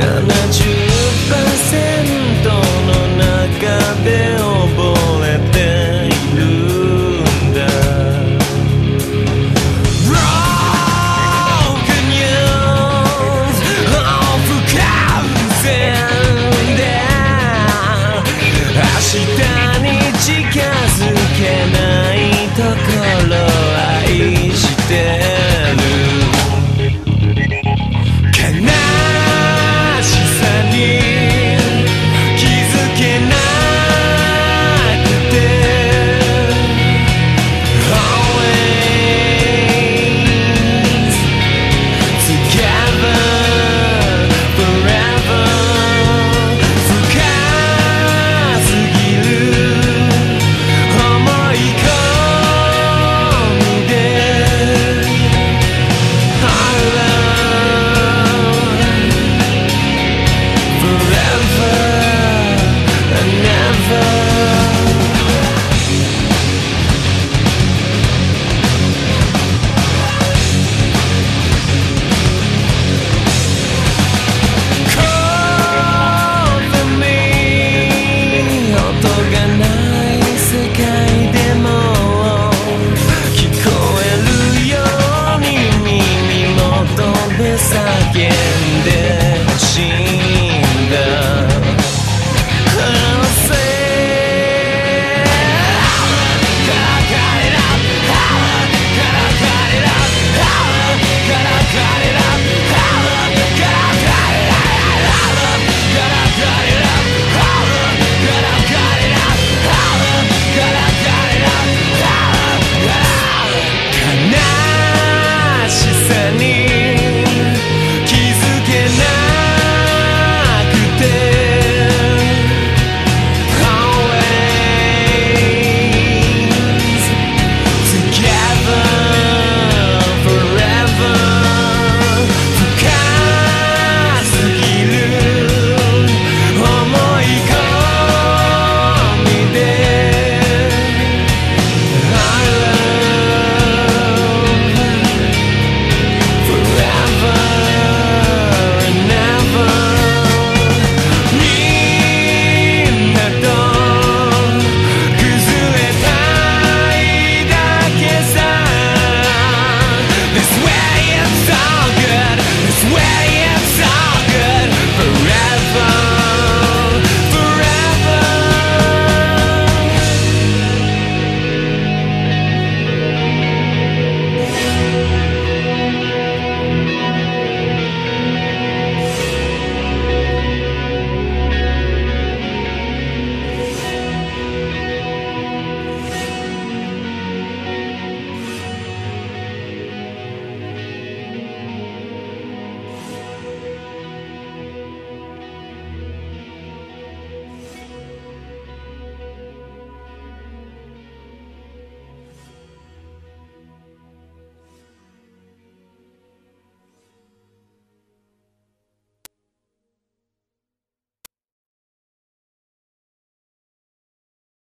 I met you